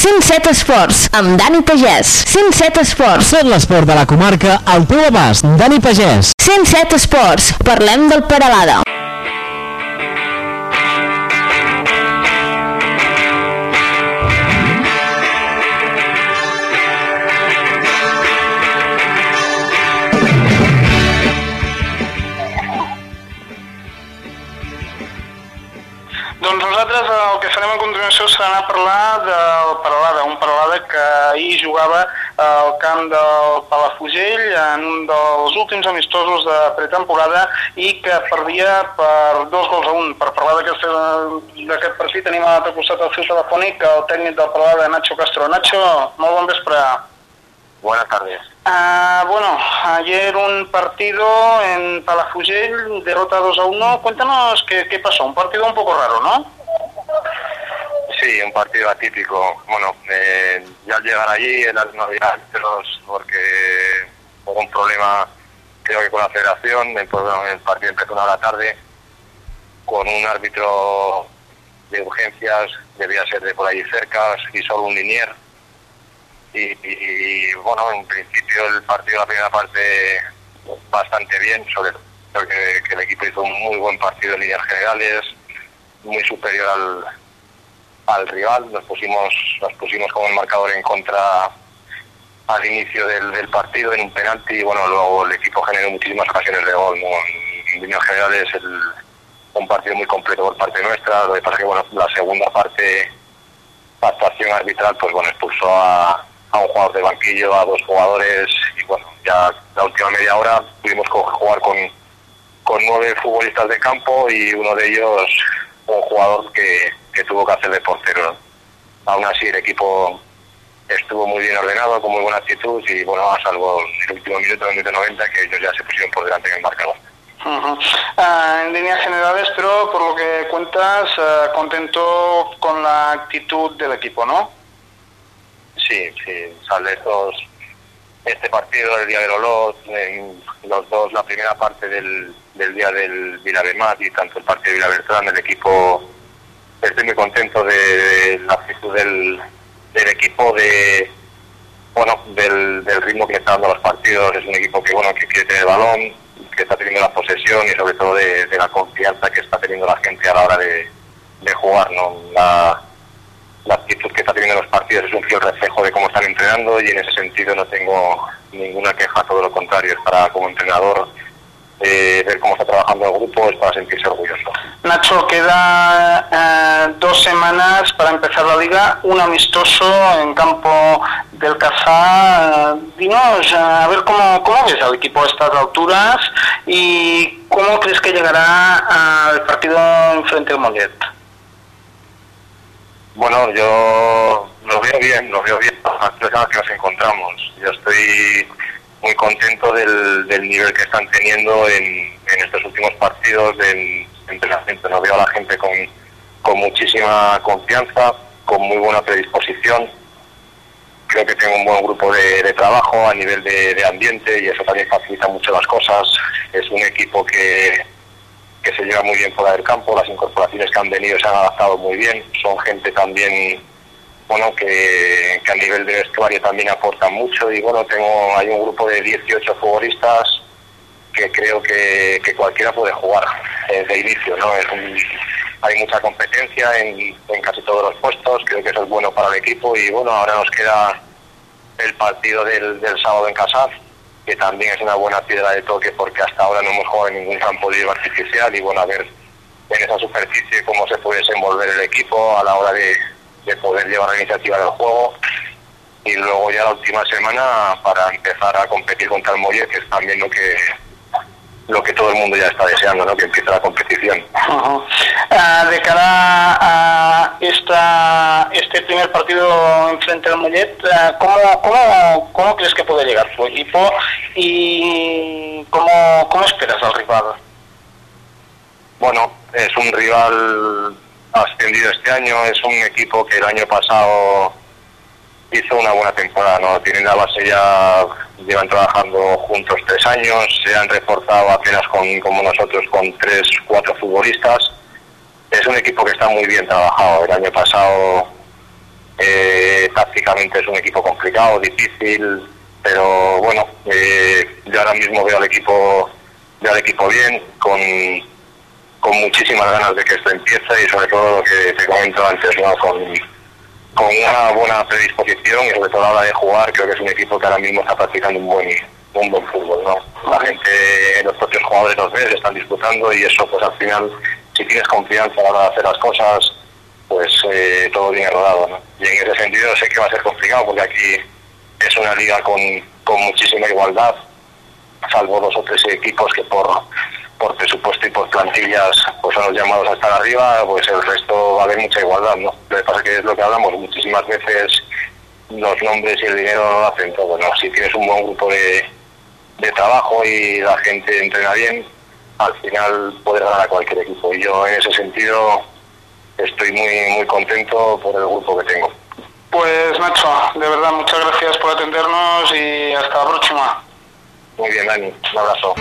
107 Esports, amb Dani Pagès. 107 Esports. Tot l'esport de la comarca al teu abast. Dani Pagès. 107 Esports. Parlem del Peralada. Doncs nosaltres el que farem a continuació serà anar a parlar del Paralada, un Paralada que ahir jugava al camp del Palafugell en un dels últims amistosos de pretemporada i que perdia per dos gols a un. Per parlar d'aquest partit tenim a l'altre costat del fil telefònic el tècnic del Paralada, Nacho Castro. Nacho, molt bon vespre. Buenas tardes. Ah, bueno, ayer un partido en Palafugell, derrota 2 a 1. Cuéntanos qué, qué pasó. Un partido un poco raro, ¿no? Sí, un partido atípico. Bueno, eh, ya al llegar allí las navidades, porque hubo un problema, creo que con la federación, el, el partido empezó una hora tarde, con un árbitro de urgencias, debía ser de por allí cerca, y solo un linier. Y, y, bueno, en principio el partido, la primera parte, bastante bien, sobre todo que, el equipo hizo un muy buen partido en líneas generales, muy superior al, al rival, nos pusimos, nos pusimos como el marcador en contra al inicio del, del, partido en un penalti y bueno, luego el equipo generó muchísimas ocasiones de gol. En, líneas generales el, un partido muy completo por parte nuestra, lo que pasa que bueno, la segunda parte, la actuación arbitral, pues bueno, expulsó a, a un jugador de banquillo, a dos jugadores y bueno, ya la última media hora pudimos jugar con, con nueve futbolistas de campo y uno de ellos un jugador que, que tuvo que hacer de portero. Aún así el equipo estuvo muy bien ordenado, con muy buena actitud y bueno, a salvo el último minuto, el minuto 90, que ellos ya se pusieron por delante en el marcador. Uh, en líneas generales, pero por lo que cuentas, uh, contento con la actitud del equipo, ¿no? Sí, sí, sale estos, este partido del día del Olot, los dos, la primera parte del, del día del Vilabemat y tanto el partido de Vilabertrán, el equipo, estoy muy contento de, la actitud del, del equipo, de bueno, del, del, ritmo que está dando los partidos, es un equipo que bueno que quiere tener el balón, que está teniendo la posesión y sobre todo de, de la confianza que está teniendo la gente a la hora de, de jugar, ¿no? La, la actitud que está teniendo los partidos es un fiel reflejo de cómo están entrenando y en ese sentido no tengo ninguna queja, todo lo contrario, es para como entrenador eh, ver cómo está trabajando el grupo es para sentirse orgulloso. Nacho, queda eh, dos semanas para empezar la liga, un amistoso en campo del Cazá. Dinos, a ver cómo, cómo ves al equipo a estas alturas y cómo crees que llegará al partido en frente al Mollet. Bueno, yo lo veo bien, lo veo bien las tres que nos encontramos. Yo estoy muy contento del, del nivel que están teniendo en, en estos últimos partidos de entrenamiento. No veo a la gente con, con muchísima confianza, con muy buena predisposición. Creo que tengo un buen grupo de, de trabajo a nivel de, ambiente y eso también facilita mucho las cosas. Es un equipo que, que se lleva muy bien fuera del campo, las incorporaciones que han venido se han adaptado muy bien, son gente también bueno, que, que, a nivel de vestuario también aportan mucho y bueno, tengo hay un grupo de 18 futbolistas que creo que, cualquiera puede jugar eh, de inicio, ¿no? Es un, hay mucha competencia en, en, casi todos los puestos, creo que eso es bueno para el equipo y bueno, ahora nos queda el partido del, del sábado en Casaz, que también es una buena piedra de toque porque hasta ahora no hemos jugado en ningún campo de hierba artificial y bueno, a ver en esa superficie cómo se puede desenvolver el equipo a la hora de de poder llevar la iniciativa del juego. Y luego ya la última semana para empezar a competir contra el Mollet, que es también lo que lo que todo el mundo ya está deseando, ¿no? que empiece la competición. Uh -huh. uh, de cara a esta, este primer partido en frente al Mollet, uh, ¿cómo, cómo, ¿cómo crees que puede llegar tu equipo y cómo, cómo esperas al rival? Bueno, es un rival ascendido este año, es un equipo que el año pasado hizo una buena temporada, ¿no? Tienen la base ya, llevan trabajando juntos tres años, se han reforzado apenas con, como nosotros con tres, cuatro futbolistas. Es un equipo que está muy bien trabajado. El año pasado Eh, tácticamente es un equipo complicado, difícil, pero bueno, eh, yo ahora mismo veo al equipo, veo al equipo bien, con, con muchísimas ganas de que esto empiece y sobre todo lo que te comento antes, ¿no? con, con una buena predisposición y sobre todo a la hora de jugar, creo que es un equipo que ahora mismo está practicando un buen un buen fútbol, ¿no? La gente, los propios jugadores los ves, están disputando y eso pues al final, si tienes confianza a la hora de hacer las cosas, pues eh, todo viene rodado, ¿no? Y en ese sentido sé que va a ser complicado porque aquí es una liga con, con muchísima igualdad, salvo dos o tres equipos que por, por presupuesto y por plantillas pues son los llamados a estar arriba, pues el resto va a haber mucha igualdad, ¿no? Lo que pasa que es lo que hablamos, muchísimas veces los nombres y el dinero no lo hacen todo, ¿no? Si tienes un buen grupo de, de trabajo y la gente entrena bien, al final puedes ganar a cualquier equipo. Y yo en ese sentido estoy muy, muy contento por el grupo que tengo. Pues Nacho, de verdad, muchas gracias por atendernos y hasta la próxima. Muy bien, Dani. Un abrazo.